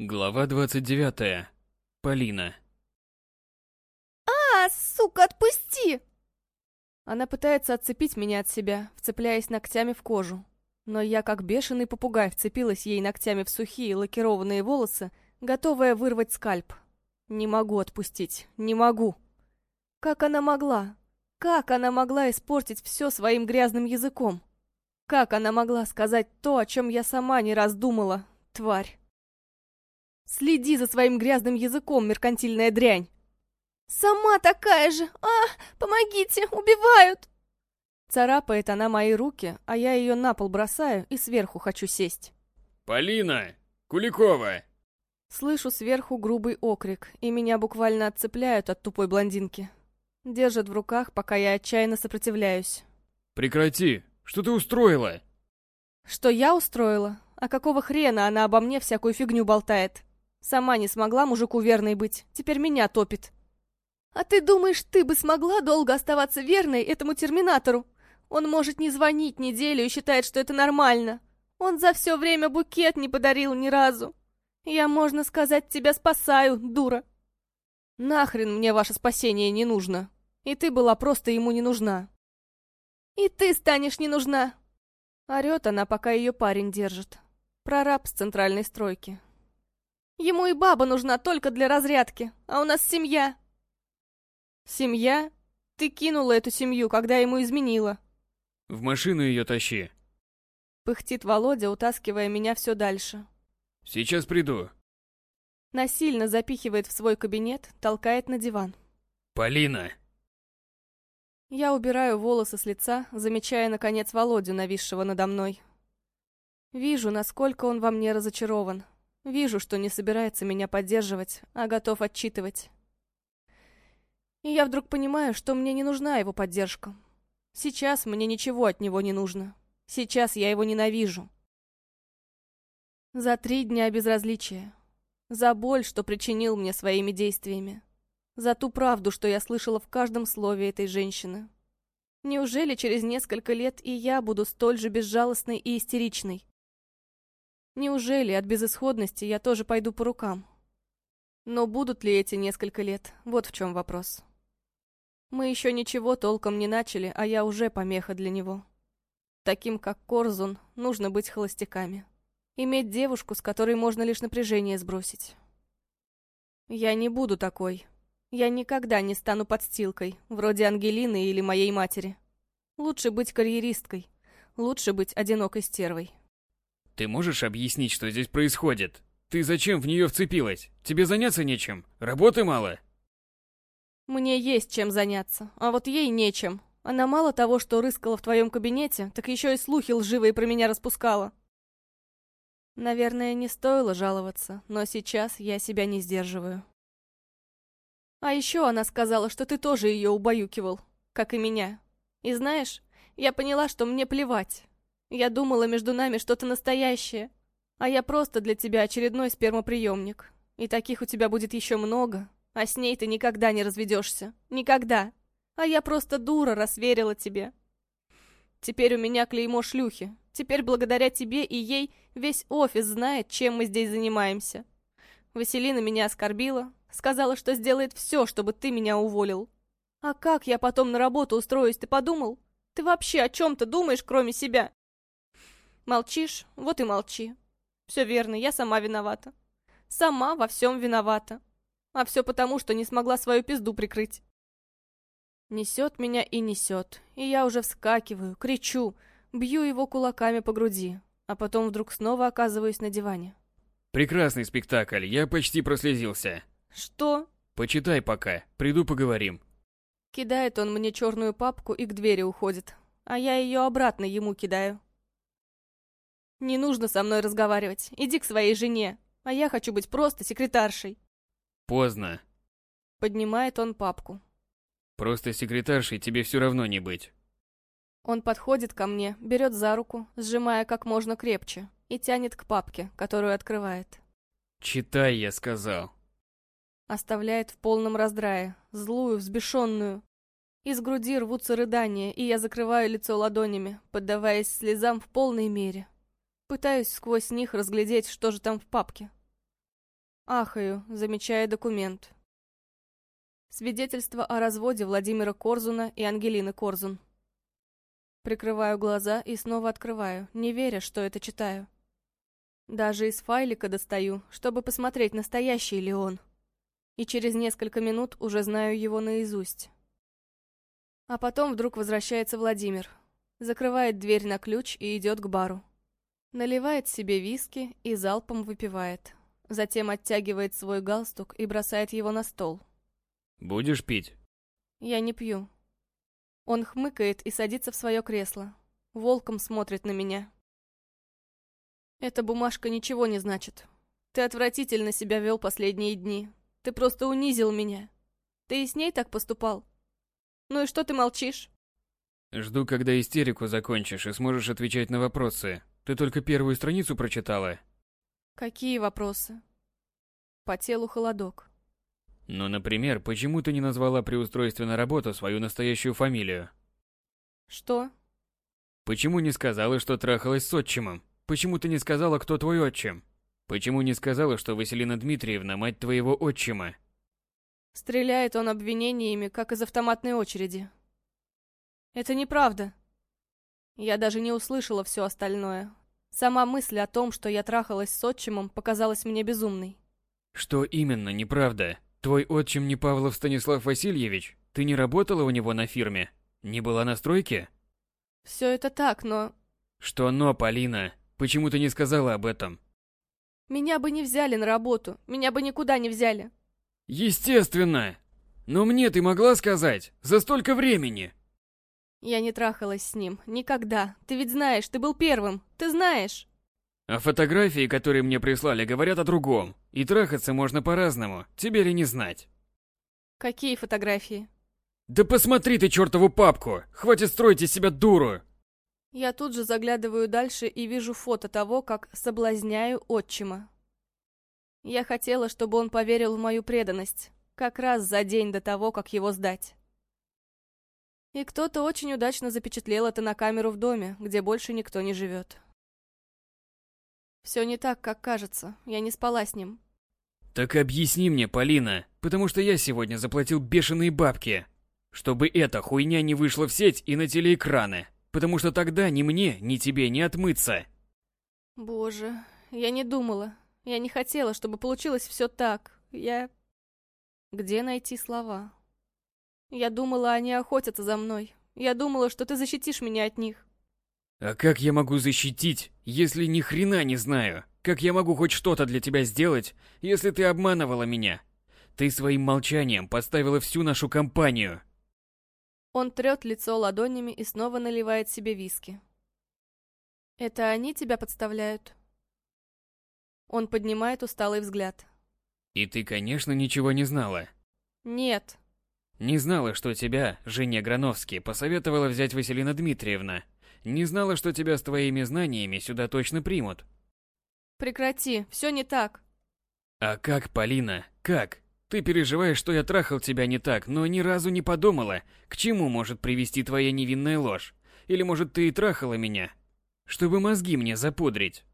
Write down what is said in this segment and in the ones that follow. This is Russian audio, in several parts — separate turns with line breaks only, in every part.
Глава 29. Полина.
«А, сука, отпусти!» Она пытается отцепить меня от себя, вцепляясь ногтями в кожу. Но я, как бешеный попугай, вцепилась ей ногтями в сухие лакированные волосы, готовая вырвать скальп. Не могу отпустить, не могу. Как она могла? Как она могла испортить все своим грязным языком? Как она могла сказать то, о чем я сама не раз думала, тварь? Следи за своим грязным языком, меркантильная дрянь. Сама такая же. А, помогите, убивают. Царапает она мои руки, а я ее на пол бросаю и сверху хочу сесть.
Полина! Куликова!
Слышу сверху грубый окрик, и меня буквально отцепляют от тупой блондинки. Держат в руках, пока я отчаянно сопротивляюсь.
Прекрати! Что ты устроила?
Что я устроила? А какого хрена она обо мне всякую фигню болтает? Сама не смогла мужику верной быть, теперь меня топит. А ты думаешь, ты бы смогла долго оставаться верной этому терминатору? Он может не звонить неделю и считает, что это нормально. Он за все время букет не подарил ни разу. Я, можно сказать, тебя спасаю, дура. Нахрен мне ваше спасение не нужно. И ты была просто ему не нужна. И ты станешь не нужна. Орет она, пока ее парень держит. Прораб с центральной стройки. Ему и баба нужна только для разрядки, а у нас семья. Семья? Ты кинула эту семью, когда ему изменила.
В машину ее тащи.
Пыхтит Володя, утаскивая меня все дальше.
Сейчас приду.
Насильно запихивает в свой кабинет, толкает на диван.
Полина!
Я убираю волосы с лица, замечая, наконец, Володю, нависшего надо мной. Вижу, насколько он во мне разочарован. Вижу, что не собирается меня поддерживать, а готов отчитывать. И я вдруг понимаю, что мне не нужна его поддержка. Сейчас мне ничего от него не нужно. Сейчас я его ненавижу. За три дня безразличия. За боль, что причинил мне своими действиями. За ту правду, что я слышала в каждом слове этой женщины. Неужели через несколько лет и я буду столь же безжалостной и истеричной? Неужели от безысходности я тоже пойду по рукам? Но будут ли эти несколько лет? Вот в чем вопрос. Мы еще ничего толком не начали, а я уже помеха для него. Таким, как Корзун, нужно быть холостяками. Иметь девушку, с которой можно лишь напряжение сбросить. Я не буду такой. Я никогда не стану подстилкой, вроде Ангелины или моей матери. Лучше быть карьеристкой. Лучше быть одинокой стервой.
Ты можешь объяснить, что здесь происходит? Ты зачем в нее вцепилась? Тебе заняться нечем? Работы мало?
Мне есть чем заняться, а вот ей нечем. Она мало того, что рыскала в твоем кабинете, так еще и слухи лживые про меня распускала. Наверное, не стоило жаловаться, но сейчас я себя не сдерживаю. А еще она сказала, что ты тоже ее убаюкивал, как и меня. И знаешь, я поняла, что мне плевать. Я думала, между нами что-то настоящее. А я просто для тебя очередной спермоприемник. И таких у тебя будет еще много. А с ней ты никогда не разведешься. Никогда. А я просто дура, расверила тебе. Теперь у меня клеймо шлюхи. Теперь благодаря тебе и ей весь офис знает, чем мы здесь занимаемся. Василина меня оскорбила. Сказала, что сделает все, чтобы ты меня уволил. А как я потом на работу устроюсь, ты подумал? Ты вообще о чем-то думаешь, кроме себя? Молчишь? Вот и молчи. Все верно, я сама виновата. Сама во всем виновата. А все потому, что не смогла свою пизду прикрыть. Несет меня и несет, и я уже вскакиваю, кричу, бью его кулаками по груди, а потом вдруг снова оказываюсь на диване.
Прекрасный спектакль, я почти прослезился.
Что?
Почитай пока, приду поговорим.
Кидает он мне черную папку и к двери уходит, а я ее обратно ему кидаю. Не нужно со мной разговаривать. Иди к своей жене. А я хочу быть просто секретаршей.
Поздно.
Поднимает он папку.
Просто секретаршей тебе все равно не быть.
Он подходит ко мне, берет за руку, сжимая как можно крепче, и тянет к папке, которую открывает.
Читай, я сказал.
Оставляет в полном раздрае, злую, взбешенную. Из груди рвутся рыдания, и я закрываю лицо ладонями, поддаваясь слезам в полной мере. Пытаюсь сквозь них разглядеть, что же там в папке. Ахаю, замечая документ. Свидетельство о разводе Владимира Корзуна и Ангелины Корзун. Прикрываю глаза и снова открываю, не веря, что это читаю. Даже из файлика достаю, чтобы посмотреть, настоящий ли он. И через несколько минут уже знаю его наизусть. А потом вдруг возвращается Владимир. Закрывает дверь на ключ и идет к бару. Наливает себе виски и залпом выпивает. Затем оттягивает свой галстук и бросает его на стол.
«Будешь пить?»
Я не пью. Он хмыкает и садится в свое кресло. Волком смотрит на меня. Эта бумажка ничего не значит. Ты отвратительно себя вел последние дни. Ты просто унизил меня. Ты и с ней так поступал? Ну и что ты молчишь?
Жду, когда истерику закончишь и сможешь отвечать на вопросы. Ты только первую страницу прочитала?
Какие вопросы? По телу холодок.
Ну, например, почему ты не назвала при устройстве на работу свою настоящую фамилию?
Что?
Почему не сказала, что трахалась с отчимом? Почему ты не сказала, кто твой отчим? Почему не сказала, что Василина Дмитриевна мать твоего отчима?
Стреляет он обвинениями, как из автоматной очереди. Это неправда. Я даже не услышала все остальное. Сама мысль о том, что я трахалась с отчимом, показалась мне безумной.
Что именно неправда? Твой отчим не Павлов Станислав Васильевич? Ты не работала у него на фирме? Не была на стройке?
Все это так, но...
Что но, Полина? Почему ты не сказала об этом?
Меня бы не взяли на работу, меня бы никуда не взяли.
Естественно! Но мне ты могла сказать, за столько времени!
Я не трахалась с ним, никогда. Ты ведь знаешь, ты был первым, ты знаешь.
А фотографии, которые мне прислали, говорят о другом. И трахаться можно по-разному, тебе ли не знать?
Какие фотографии?
Да посмотри ты чертову папку! Хватит строить из себя дуру!
Я тут же заглядываю дальше и вижу фото того, как соблазняю отчима. Я хотела, чтобы он поверил в мою преданность, как раз за день до того, как его сдать. И кто-то очень удачно запечатлел это на камеру в доме, где больше никто не живет. Все не так, как кажется. Я не спала с ним.
Так объясни мне, Полина, потому что я сегодня заплатил бешеные бабки, чтобы эта хуйня не вышла в сеть и на телеэкраны потому что тогда ни мне, ни тебе не отмыться.
Боже, я не думала. Я не хотела, чтобы получилось все так. Я... Где найти слова? Я думала, они охотятся за мной. Я думала, что ты защитишь меня от них.
А как я могу защитить, если ни хрена не знаю? Как я могу хоть что-то для тебя сделать, если ты обманывала меня? Ты своим молчанием поставила всю нашу компанию.
Он трет лицо ладонями и снова наливает себе виски. «Это они тебя подставляют?» Он поднимает усталый взгляд.
«И ты, конечно, ничего не знала?»
«Нет».
«Не знала, что тебя, Женя Грановский, посоветовала взять Василина Дмитриевна. Не знала, что тебя с твоими знаниями сюда точно примут».
«Прекрати, все не так».
«А как, Полина, как?» Ты переживаешь, что я трахал тебя не так, но ни разу не подумала, к чему может привести твоя невинная ложь. Или, может, ты и трахала меня, чтобы мозги мне запудрить.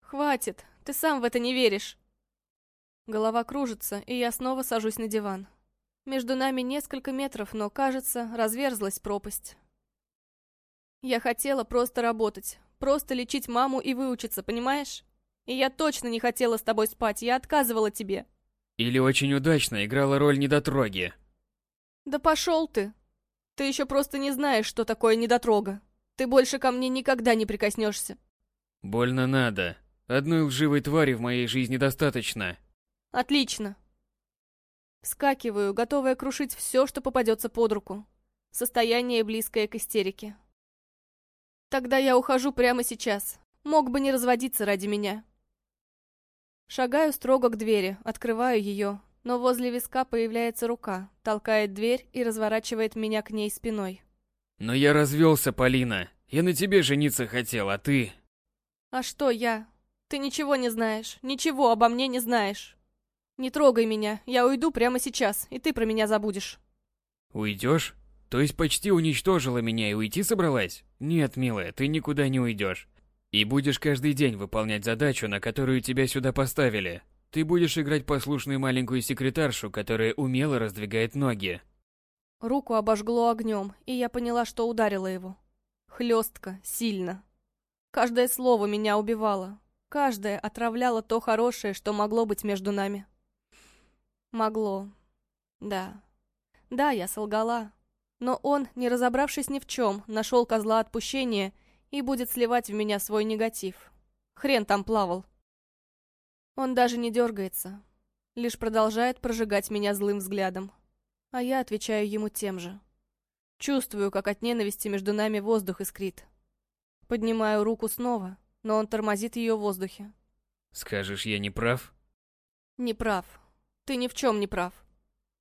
Хватит, ты сам в это не веришь. Голова кружится, и я снова сажусь на диван. Между нами несколько метров, но, кажется, разверзлась пропасть. Я хотела просто работать, просто лечить маму и выучиться, понимаешь? И я точно не хотела с тобой спать, я отказывала тебе.
Или очень удачно играла роль недотроги.
Да пошел ты. Ты еще просто не знаешь, что такое недотрога. Ты больше ко мне никогда не прикоснешься.
Больно надо. Одной лживой твари в моей жизни достаточно.
Отлично. Скакиваю, готовая крушить все, что попадется под руку. Состояние близкое к истерике. Тогда я ухожу прямо сейчас. Мог бы не разводиться ради меня. Шагаю строго к двери, открываю ее, но возле виска появляется рука, толкает дверь и разворачивает меня к ней спиной.
Но я развелся, Полина. Я на тебе жениться хотел, а ты...
А что я? Ты ничего не знаешь, ничего обо мне не знаешь. Не трогай меня, я уйду прямо сейчас, и ты про меня забудешь.
Уйдешь? То есть почти уничтожила меня и уйти собралась? Нет, милая, ты никуда не уйдешь. И будешь каждый день выполнять задачу, на которую тебя сюда поставили. Ты будешь играть послушную маленькую секретаршу, которая умело раздвигает ноги.
Руку обожгло огнем, и я поняла, что ударила его. Хлестко, сильно. Каждое слово меня убивало. Каждое отравляло то хорошее, что могло быть между нами. Могло. Да. Да, я солгала. Но он, не разобравшись ни в чем, нашел козла отпущения и будет сливать в меня свой негатив. Хрен там плавал. Он даже не дергается, лишь продолжает прожигать меня злым взглядом. А я отвечаю ему тем же. Чувствую, как от ненависти между нами воздух искрит. Поднимаю руку снова, но он тормозит ее в воздухе.
Скажешь, я не прав?
Не прав. Ты ни в чем не прав.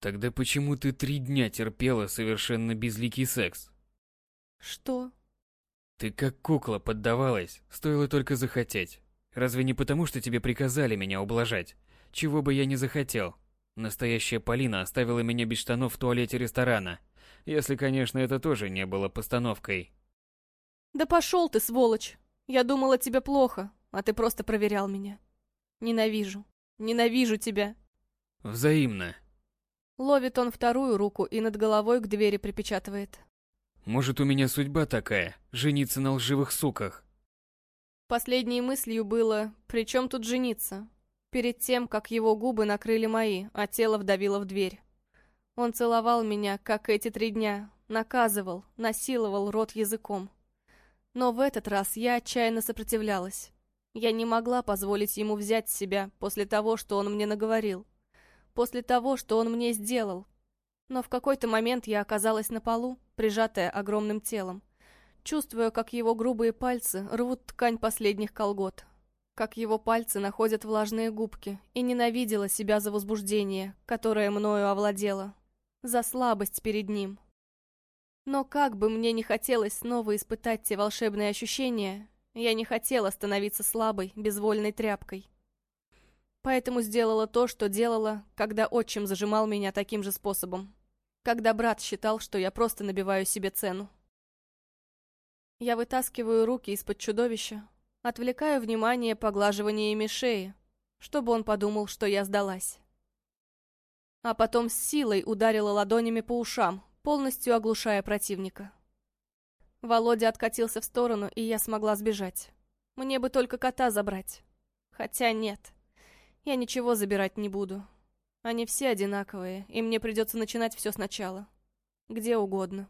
Тогда почему ты три дня терпела совершенно безликий секс?
Что?
Ты как кукла поддавалась, стоило только захотеть. Разве не потому, что тебе приказали меня ублажать? Чего бы я не захотел. Настоящая Полина оставила меня без штанов в туалете ресторана. Если, конечно, это тоже не было постановкой.
Да пошел ты, сволочь! Я думала, тебе плохо, а ты просто проверял меня. Ненавижу. Ненавижу тебя.
Взаимно.
Ловит он вторую руку и над головой к двери припечатывает.
Может, у меня судьба такая, жениться на лживых суках.
Последней мыслью было, при чем тут жениться? Перед тем, как его губы накрыли мои, а тело вдавило в дверь. Он целовал меня, как эти три дня, наказывал, насиловал рот языком. Но в этот раз я отчаянно сопротивлялась. Я не могла позволить ему взять себя после того, что он мне наговорил после того, что он мне сделал. Но в какой-то момент я оказалась на полу, прижатая огромным телом, чувствуя, как его грубые пальцы рвут ткань последних колгот, как его пальцы находят влажные губки, и ненавидела себя за возбуждение, которое мною овладело, за слабость перед ним. Но как бы мне не хотелось снова испытать те волшебные ощущения, я не хотела становиться слабой, безвольной тряпкой. Поэтому сделала то, что делала, когда отчим зажимал меня таким же способом. Когда брат считал, что я просто набиваю себе цену. Я вытаскиваю руки из-под чудовища, отвлекаю внимание поглаживаниями шеи, чтобы он подумал, что я сдалась. А потом с силой ударила ладонями по ушам, полностью оглушая противника. Володя откатился в сторону, и я смогла сбежать. Мне бы только кота забрать. Хотя нет. Я ничего забирать не буду. Они все одинаковые, и мне придется начинать все сначала. Где угодно.